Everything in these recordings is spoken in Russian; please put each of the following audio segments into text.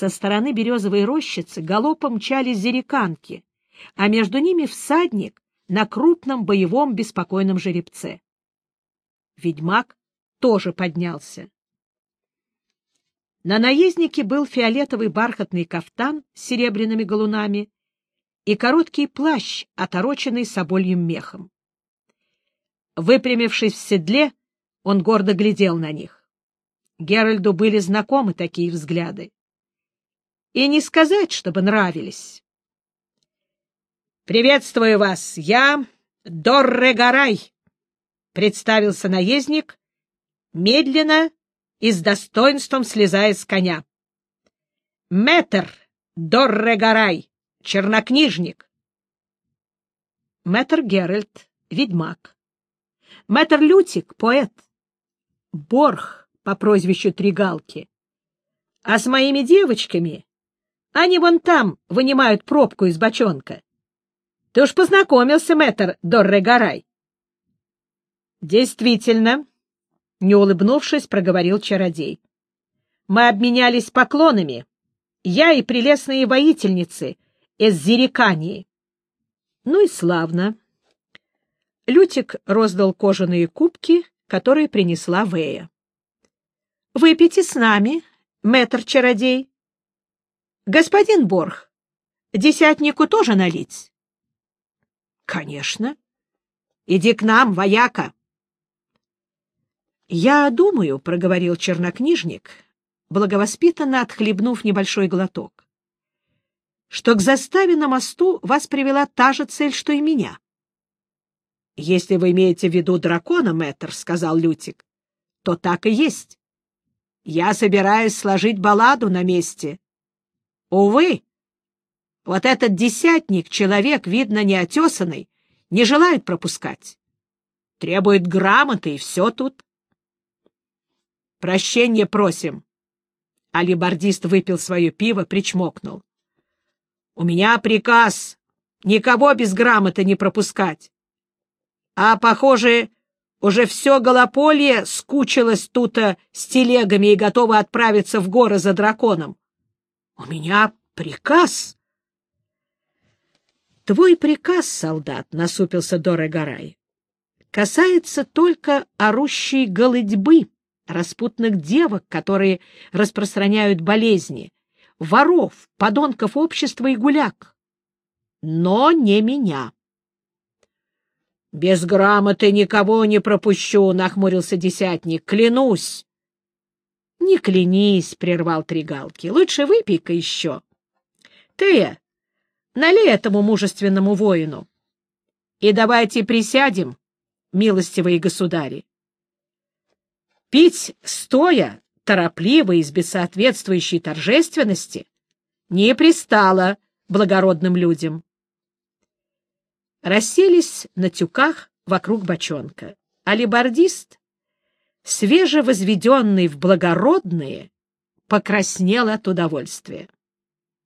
Со стороны березовой рощицы галопом мчались зериканки, а между ними всадник на крупном боевом беспокойном жеребце. Ведьмак тоже поднялся. На наезднике был фиолетовый бархатный кафтан с серебряными галунами и короткий плащ, отороченный собольем мехом. Выпрямившись в седле, он гордо глядел на них. Геральду были знакомы такие взгляды. И не сказать, чтобы нравились. «Приветствую вас! Я Дорре Гарай!» — представился наездник, медленно и с достоинством слезая с коня. «Мэтр Дорре Гарай, чернокнижник!» Мэтр Геральт, ведьмак. Мэтр Лютик — поэт. Борх по прозвищу Тригалки. А с моими девочками они вон там вынимают пробку из бочонка. Ты уж познакомился, мэтр Дорре-Гарай. Действительно, не улыбнувшись, проговорил чародей. Мы обменялись поклонами. Я и прелестные воительницы из Зерикании. Ну и славно. Лютик роздал кожаные кубки, которые принесла Вея. — Выпейте с нами, мэтр-чародей. — Господин Борх, десятнику тоже налить? — Конечно. Иди к нам, вояка. — Я думаю, — проговорил чернокнижник, благовоспитанно отхлебнув небольшой глоток, — что к заставе на мосту вас привела та же цель, что и меня. — Если вы имеете в виду дракона, мэтр, — сказал Лютик, — то так и есть. Я собираюсь сложить балладу на месте. Увы, вот этот десятник, человек, видно, неотесанный, не желает пропускать. Требует грамоты, и все тут. Прощение просим. Алибардист выпил свое пиво, причмокнул. — У меня приказ никого без грамоты не пропускать. А, похоже, уже все голополье скучилось тут с телегами и готово отправиться в горы за драконом. У меня приказ. Твой приказ, солдат, — насупился Дорогорай, — касается только орущей голыдьбы, распутных девок, которые распространяют болезни, воров, подонков общества и гуляк. Но не меня. — Без грамоты никого не пропущу, — нахмурился десятник. — Клянусь. — Не клянись, — прервал Тригалки. — Лучше выпей-ка еще. — Ты налей этому мужественному воину. И давайте присядем, милостивые государи. Пить стоя, торопливо и с бессоответствующей торжественности, не пристало благородным людям расселись на тюках вокруг бочонка. Алибардист, свежевозведенный в благородные, покраснел от удовольствия.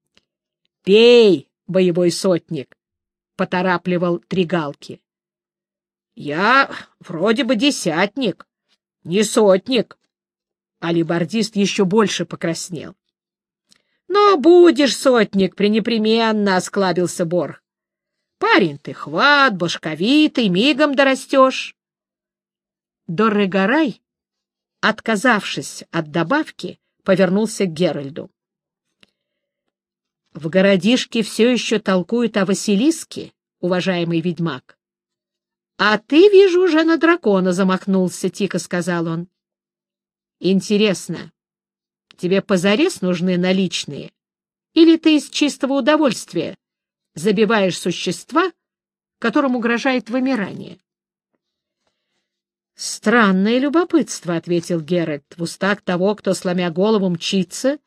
— Пей, боевой сотник! — поторапливал Тригалки. — Я вроде бы десятник, не сотник. Алибардист еще больше покраснел. — Но будешь сотник, пренепременно, — осклабился Борх. Парень ты хват, башковитый, мигом дорастешь. Доррегорай, отказавшись от добавки, повернулся к Геральду. В городишке все еще толкуют о Василиске, уважаемый ведьмак. — А ты, вижу, уже на дракона замахнулся, — тихо сказал он. — Интересно, тебе позарез нужны наличные? Или ты из чистого удовольствия забиваешь существа, которым угрожает вымирание. «Странное любопытство», — ответил Геральт, в устах того, кто, сломя голову, мчится,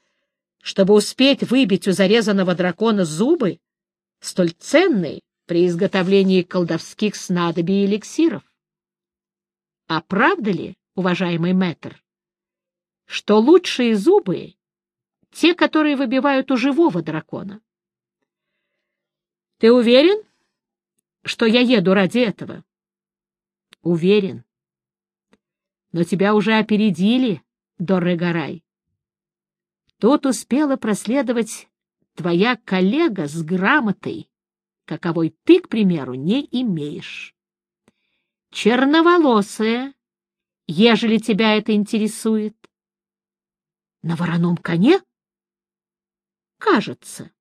чтобы успеть выбить у зарезанного дракона зубы, столь ценные при изготовлении колдовских снадобий и эликсиров. А правда ли, уважаемый мэтр, что лучшие зубы — те, которые выбивают у живого дракона? Ты уверен, что я еду ради этого? Уверен. Но тебя уже опередили, Доррегарай. Тут успела проследовать твоя коллега с грамотой, каковой ты, к примеру, не имеешь. Черноволосая, ежели тебя это интересует. На вороном коне? Кажется.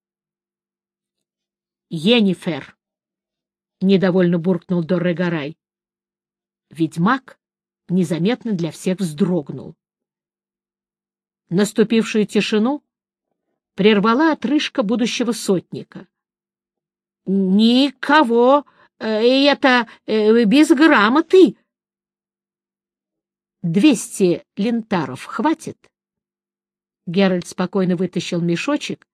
Енифер, — недовольно буркнул Доррегарай. Ведьмак незаметно для всех вздрогнул. Наступившую тишину прервала отрыжка будущего сотника. — Никого, э, это э, без грамоты. — Двести лентаров хватит? Геральт спокойно вытащил мешочек,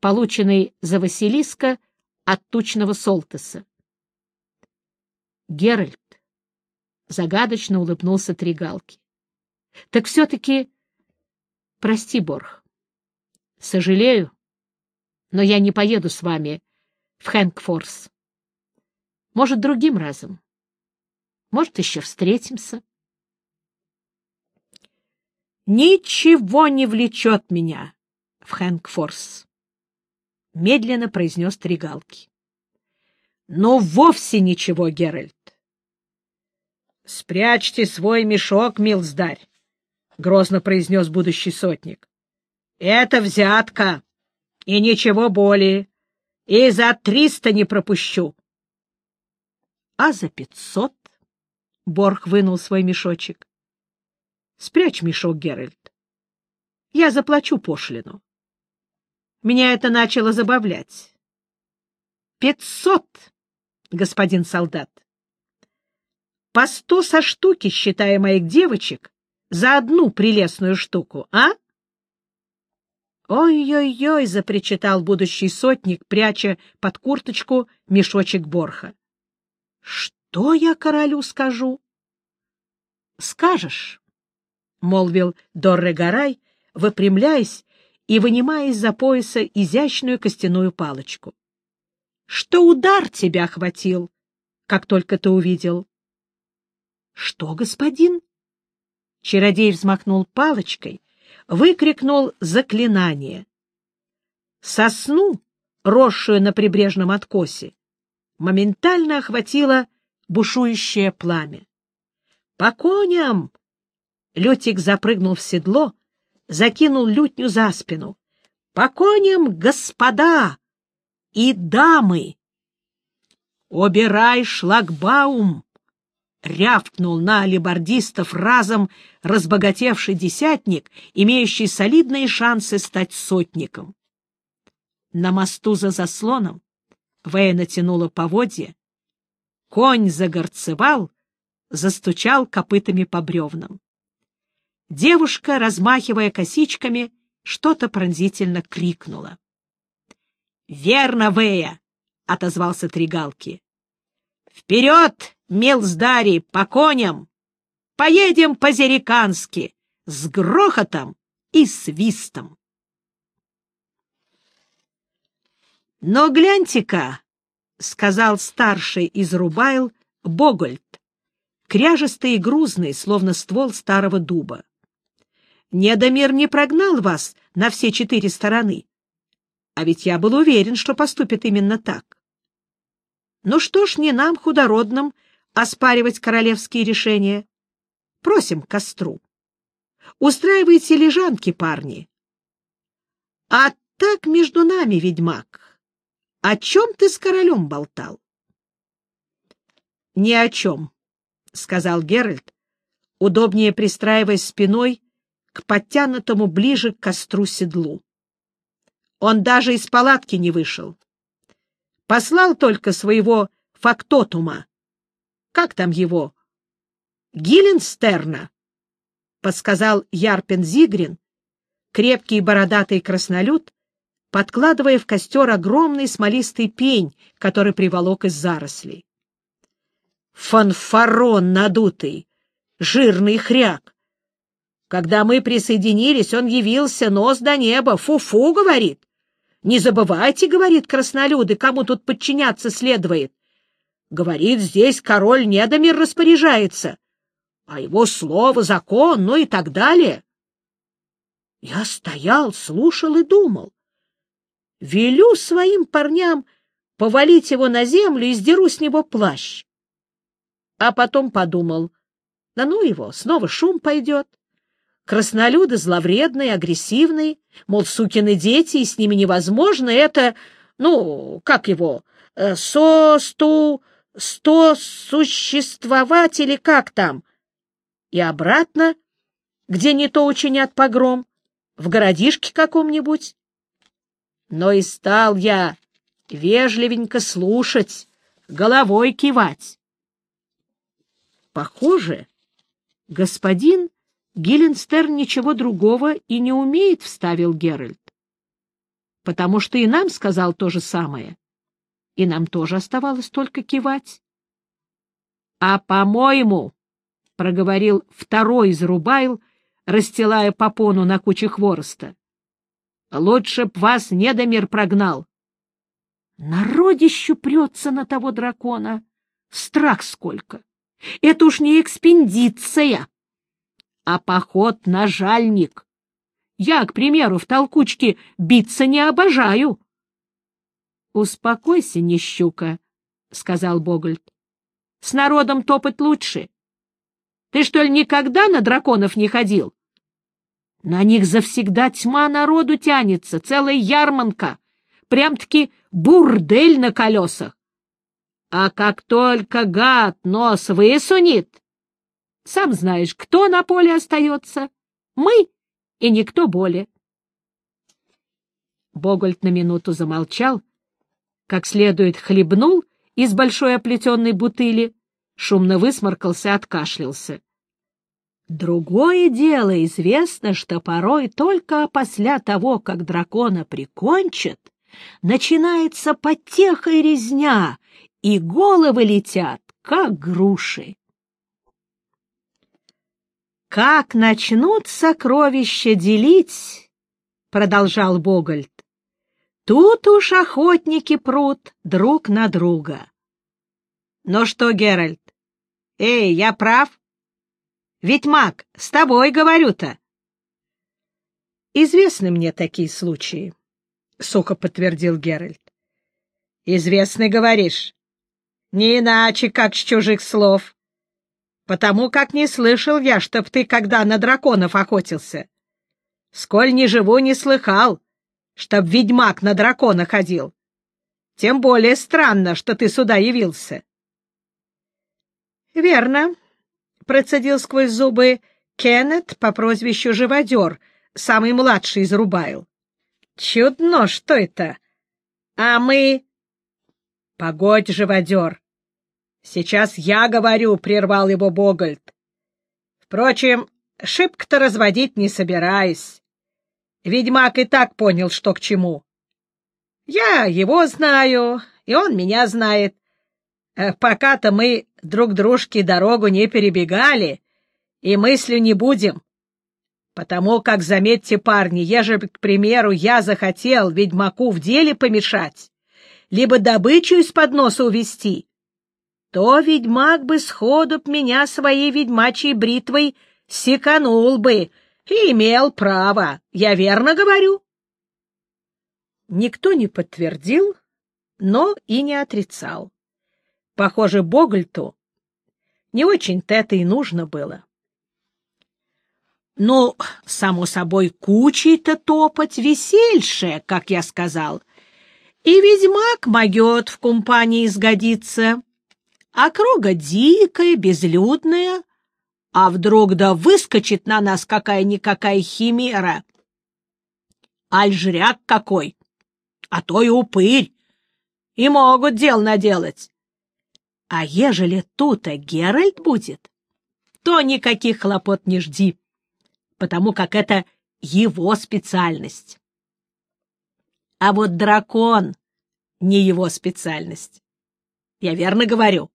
полученный за Василиска от тучного Солтеса. Геральт загадочно улыбнулся Тригалке. — Так все-таки... Прости, Борх. Сожалею, но я не поеду с вами в Хэнкфорс. Может, другим разом. Может, еще встретимся. Ничего не влечет меня в Хэнкфорс, — медленно произнес Тригалки. — Но вовсе ничего, Геральт. — Спрячьте свой мешок, милздарь, — грозно произнес будущий сотник. — Это взятка, и ничего более, и за триста не пропущу. — А за пятьсот? — Борг вынул свой мешочек. — Спрячь мешок, Геральт. Я заплачу пошлину. Меня это начало забавлять. — Пятьсот, господин солдат. По сто со штуки, считая моих девочек, за одну прелестную штуку, а? «Ой-ой-ой!» — запричитал будущий сотник, пряча под курточку мешочек борха. «Что я королю скажу?» «Скажешь», — молвил Дорре Гарай, выпрямляясь и вынимая из-за пояса изящную костяную палочку. «Что удар тебя хватил, как только ты увидел?» «Что, господин?» Чародей взмахнул палочкой, выкрикнул заклинание. Сосну, росшую на прибрежном откосе, моментально охватило бушующее пламя. «По коням!» Лютик запрыгнул в седло, закинул лютню за спину. «По коням, господа и дамы!» «Обирай шлагбаум!» Рявкнул на алибардистов разом разбогатевший десятник, имеющий солидные шансы стать сотником. На мосту за заслоном Вэя натянула поводья, конь загорцевал, застучал копытами по бревнам. Девушка, размахивая косичками, что-то пронзительно крикнула. — Верно, Вэя! — отозвался Тригалки. — Вперед! Мелздари, по коням! Поедем по-зерикански, с грохотом и свистом. Но гляньте-ка, — сказал старший из Рубайл Богольд, кряжестый и грузный, словно ствол старого дуба. Недомир не прогнал вас на все четыре стороны, а ведь я был уверен, что поступит именно так. Ну что ж, не нам, худородным, — оспаривать королевские решения. Просим к костру. Устраивайте лежанки, парни. А так между нами, ведьмак, о чем ты с королем болтал? — Ни о чем, — сказал Геральт, удобнее пристраиваясь спиной к подтянутому ближе к костру седлу. Он даже из палатки не вышел. Послал только своего фактотума как там его? Гиленстерна, — подсказал Ярпен Зигрин, крепкий бородатый краснолюд, подкладывая в костер огромный смолистый пень, который приволок из зарослей. Фанфарон надутый, жирный хряк. Когда мы присоединились, он явился нос до неба, фу-фу, говорит. Не забывайте, говорит краснолюды, кому тут подчиняться следует. Говорит, здесь король Недомир распоряжается, а его слово — закон, ну и так далее. Я стоял, слушал и думал. Велю своим парням повалить его на землю и сдеру с него плащ. А потом подумал, да ну его, снова шум пойдет. Краснолюды зловредные, агрессивные, мол, сукины дети, и с ними невозможно. Это, ну, как его, э, со-сту, сто существовать или как там? И обратно, где не то учинят погром, в городишке каком-нибудь. Но и стал я вежливенько слушать, головой кивать. Похоже, господин Гилленстерн ничего другого и не умеет, — вставил Геральт. Потому что и нам сказал то же самое, и нам тоже оставалось только кивать. — А, по-моему, — проговорил второй из Рубайл, расстилая попону на куче хвороста, — лучше б вас недомир прогнал. Народищу прется на того дракона. Страх сколько! Это уж не экспедиция, а поход на жальник. Я, к примеру, в толкучке биться не обожаю. — Успокойся, нищука, — сказал Богольд. — С народом топать лучше. Ты, что ли, никогда на драконов не ходил? На них завсегда тьма народу тянется, целая ярманка, прям-таки бурдель на колесах. А как только гад нос высунет, сам знаешь, кто на поле остается? Мы и никто более. Богольд на минуту замолчал, как следует хлебнул из большой оплетенной бутыли, шумно высморкался, откашлялся. Другое дело известно, что порой только после того, как дракона прикончат, начинается потеха и резня, и головы летят, как груши. «Как начнут сокровища делить?» — продолжал Богольд. «Тут уж охотники прут друг на друга». «Ну что, Геральт? Эй, я прав? Ведь маг, с тобой говорю-то». «Известны мне такие случаи», — сухо подтвердил Геральт. «Известный, говоришь? Не иначе, как с чужих слов. Потому как не слышал я, чтоб ты когда на драконов охотился. Сколь не живу, не слыхал, чтоб ведьмак на дракона ходил. Тем более странно, что ты сюда явился». «Верно», — процедил сквозь зубы Кеннет по прозвищу Живодер, самый младший из Рубайл. Чудно, что это? А мы... Погодь, живодер. Сейчас я говорю, — прервал его Богольд. Впрочем, шибко-то разводить не собираюсь. Ведьмак и так понял, что к чему. Я его знаю, и он меня знает. Э, пока-то мы друг дружке дорогу не перебегали, и мыслью не будем. Потому как, заметьте, парни, ежели, к примеру, я захотел ведьмаку в деле помешать, либо добычу из-под носа увести, то ведьмак бы сходу б меня своей ведьмачьей бритвой секанул бы и имел право. Я верно говорю? Никто не подтвердил, но и не отрицал. Похоже, Богольту не очень-то это и нужно было. Ну, само собой, кучей-то топать весельше, как я сказал. И ведьмак могет в компании сгодиться. Округа дикая, безлюдная, а вдруг да выскочит на нас какая-никакая химера. Альжряк какой, а то и упырь, и могут дел наделать. А ежели тут-то Геральт будет, то никаких хлопот не жди потому как это его специальность. А вот дракон — не его специальность. Я верно говорю?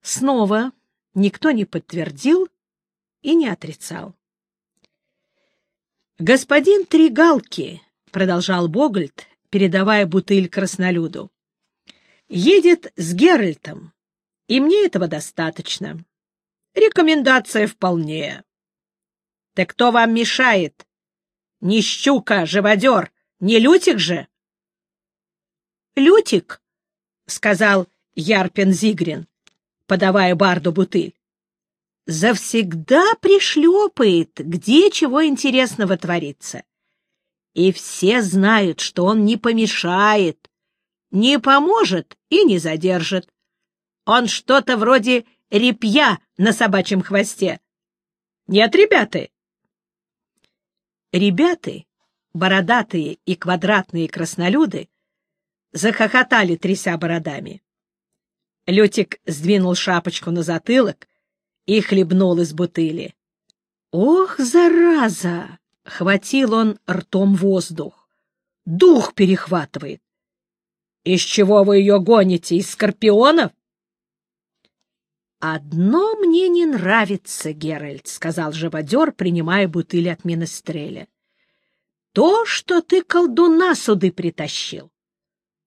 Снова никто не подтвердил и не отрицал. «Господин Тригалки», — продолжал Богольд, передавая бутыль краснолюду, — «едет с Геральтом, и мне этого достаточно. Рекомендация вполне. Ты кто вам мешает? Не щука, живодер, не Лютик же? — Лютик, — сказал Ярпин Зигрин, подавая барду бутыль, — завсегда пришлепает, где чего интересного творится. И все знают, что он не помешает, не поможет и не задержит. Он что-то вроде репья на собачьем хвосте. Нет, ребята? Ребята, бородатые и квадратные краснолюды, захохотали, тряся бородами. Лютик сдвинул шапочку на затылок и хлебнул из бутыли. «Ох, зараза!» — хватил он ртом воздух. «Дух перехватывает!» «Из чего вы ее гоните? Из скорпионов?» «Одно мне не нравится, Геральт», — сказал живодер, принимая бутыль от Минестреля. «То, что ты колдуна суды притащил.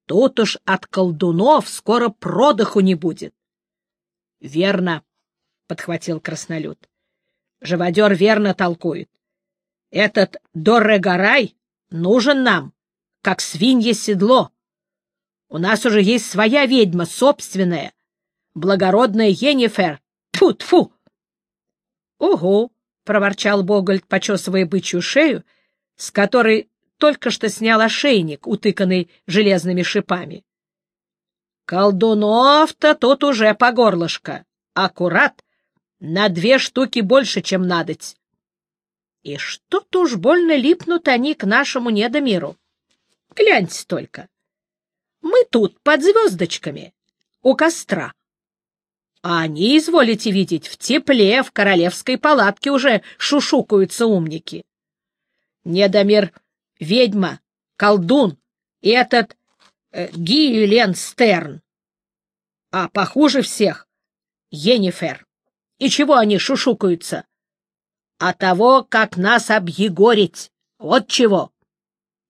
Тут уж от колдунов скоро продыху не будет». «Верно», — подхватил краснолюд. «Живодер верно толкует. Этот Доррегарай нужен нам, как свинье седло. У нас уже есть своя ведьма, собственная, благородная Енифер. Тьфу-тьфу! — Ого! — проворчал Богольд, почесывая бычью шею, с которой только что снял ошейник, утыканный железными шипами. — Колдунов-то тут уже по горлышко. Аккурат на две штуки больше, чем надоть. И что-то уж больно липнут они к нашему недомиру. Гляньте только. Мы тут под звездочками, у костра. А они, изволите видеть, в тепле, в королевской палатке уже шушукаются умники. Недомир — ведьма, колдун и этот э, Гиюлен Стерн. А похуже всех — Енифер. И чего они шушукаются? А того, как нас объегорить. Вот чего.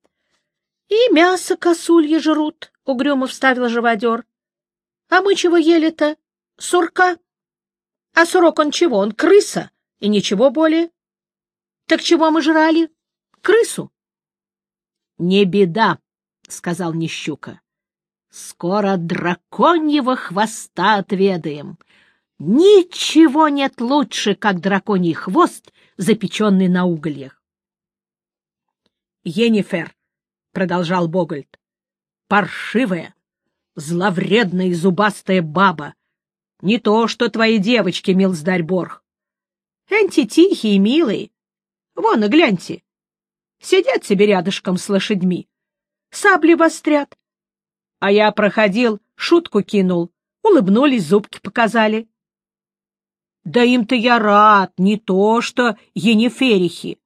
— И мясо косульи жрут, — угрюмо вставил живодер. — А мы чего ели-то? Сурка. А сурок он чего? Он крыса и ничего более. Так чего мы жрали? Крысу. — Не беда, — сказал Нищука. — Скоро драконьего хвоста отведаем. Ничего нет лучше, как драконий хвост, запеченный на угольях. — Енифер, — продолжал Богольд, — паршивая, зловредная и зубастая баба, не то, что твои девочки, милздарь Борг. Энти тихие и милые. Вон, и гляньте. Сидят себе рядышком с лошадьми. Сабли вострят. А я проходил, шутку кинул. Улыбнулись, зубки показали. Да им-то я рад, не то что Ениферихи.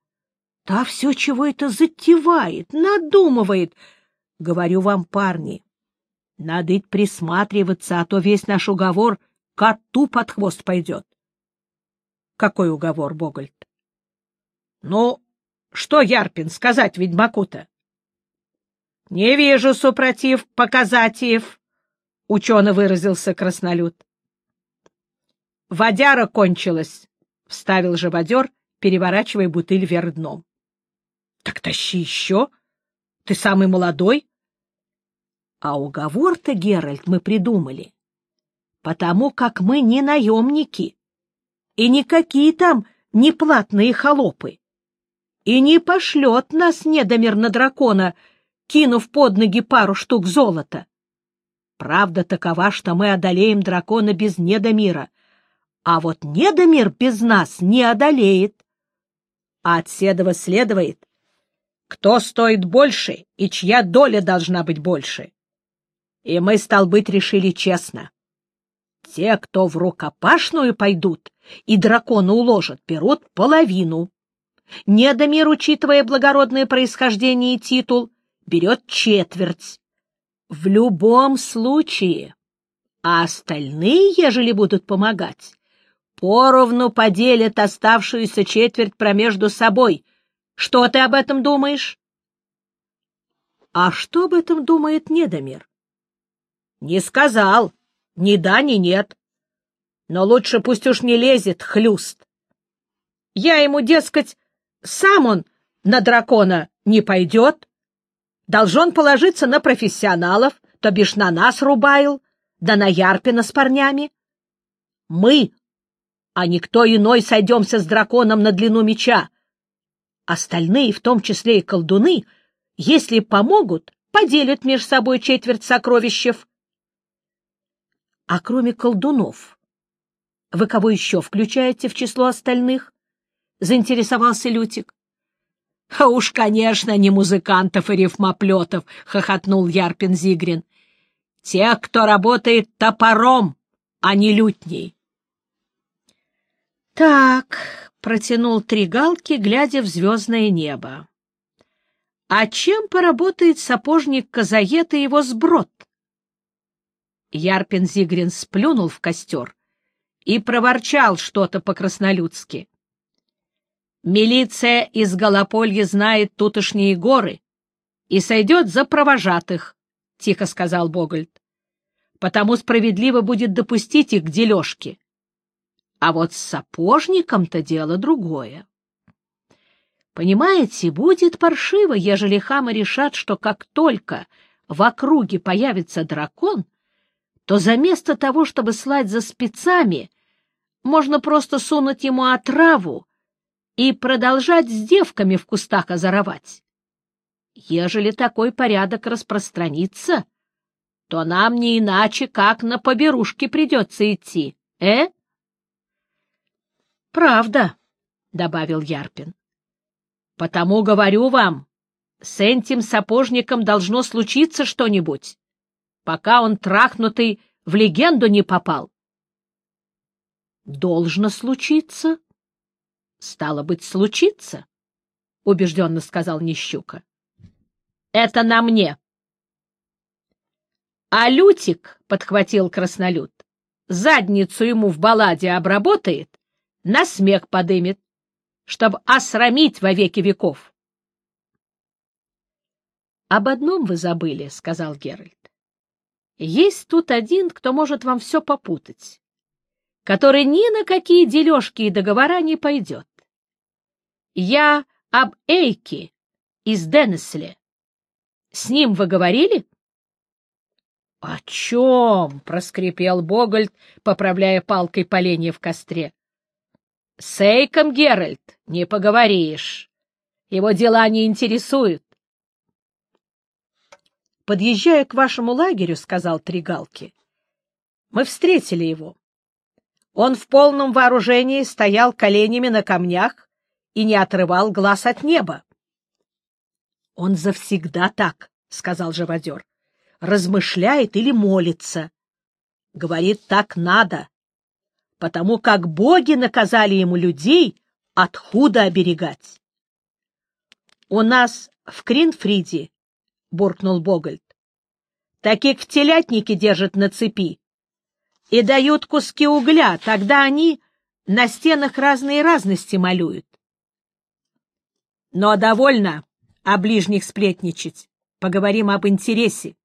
Та все чего это затевает, надумывает. Говорю вам, парни, надо ведь присматриваться, а то весь наш уговор — коту под хвост пойдет. — Какой уговор, Богольд? — Ну, что, Ярпин, сказать ведьмаку-то? — Не вижу, супротив, показатиев, — учено выразился краснолюд. — Водяра кончилась, — вставил же водер, переворачивая бутыль вверх дном. — Так тащи еще. Ты самый молодой. — А уговор-то, Геральт, мы придумали потому как мы не наемники и никакие там неплатные холопы. И не пошлет нас недомер на дракона, кинув под ноги пару штук золота. Правда такова, что мы одолеем дракона без недомира, а вот недомир без нас не одолеет. А от седова следует, кто стоит больше и чья доля должна быть больше. И мы, стал быть, решили честно. Те, кто в рукопашную пойдут и дракона уложат, берут половину. Недомир, учитывая благородное происхождение и титул, берет четверть. В любом случае. А остальные, ежели будут помогать, поровну поделят оставшуюся четверть промежду собой. Что ты об этом думаешь? А что об этом думает Недомир? Не сказал. Ни да, ни нет. Но лучше пусть уж не лезет, хлюст. Я ему, дескать, сам он на дракона не пойдет. Должен положиться на профессионалов, то бишь на нас, Рубайл, да на Ярпина с парнями. Мы, а никто иной, сойдемся с драконом на длину меча. Остальные, в том числе и колдуны, если помогут, поделят между собой четверть сокровищев. А кроме колдунов, вы кого еще включаете в число остальных? — заинтересовался Лютик. — А уж, конечно, не музыкантов и рифмоплетов, — хохотнул Ярпин Зигрин. — Тех, кто работает топором, а не лютней. — Так, — протянул Тригалки, глядя в звездное небо. — А чем поработает сапожник Казает и его сброд? Ярпин Зигрин сплюнул в костер и проворчал что-то по-краснолюдски. «Милиция из Голополья знает тутошние горы и сойдет за провожатых», — тихо сказал Богольд. «Потому справедливо будет допустить их к дележке. А вот с сапожником-то дело другое. Понимаете, будет паршиво, ежели хамы решат, что как только в округе появится дракон — то заместо того, чтобы слать за спецами, можно просто сунуть ему отраву и продолжать с девками в кустах озоровать. Ежели такой порядок распространится, то нам не иначе, как на поберушки придется идти, э? — Правда, — добавил Ярпин. — Потому говорю вам, с этим сапожником должно случиться что-нибудь пока он трахнутый в легенду не попал. — Должно случиться. — Стало быть, случится, — убежденно сказал Нищука. — Это на мне. — А Лютик, — подхватил краснолюд, — задницу ему в балладе обработает, на смех подымет, чтобы осрамить во веки веков. — Об одном вы забыли, — сказал Геральт. Есть тут один, кто может вам все попутать, который ни на какие дележки и договора не пойдет. Я об Эйке из Денесле. С ним вы говорили? — О чем? — проскрипел Богольд, поправляя палкой поленья в костре. — С Эйком, Геральт, не поговоришь. Его дела не интересуют. Подъезжая к вашему лагерю, — сказал Тригалки, — мы встретили его. Он в полном вооружении стоял коленями на камнях и не отрывал глаз от неба. — Он завсегда так, — сказал живодер, — размышляет или молится. Говорит, так надо, потому как боги наказали ему людей от худа оберегать. У нас в Кринфриде — буркнул Богольд. — Таких в телятнике держат на цепи и дают куски угля, тогда они на стенах разные разности малюют. Но довольно о ближних сплетничать. Поговорим об интересе.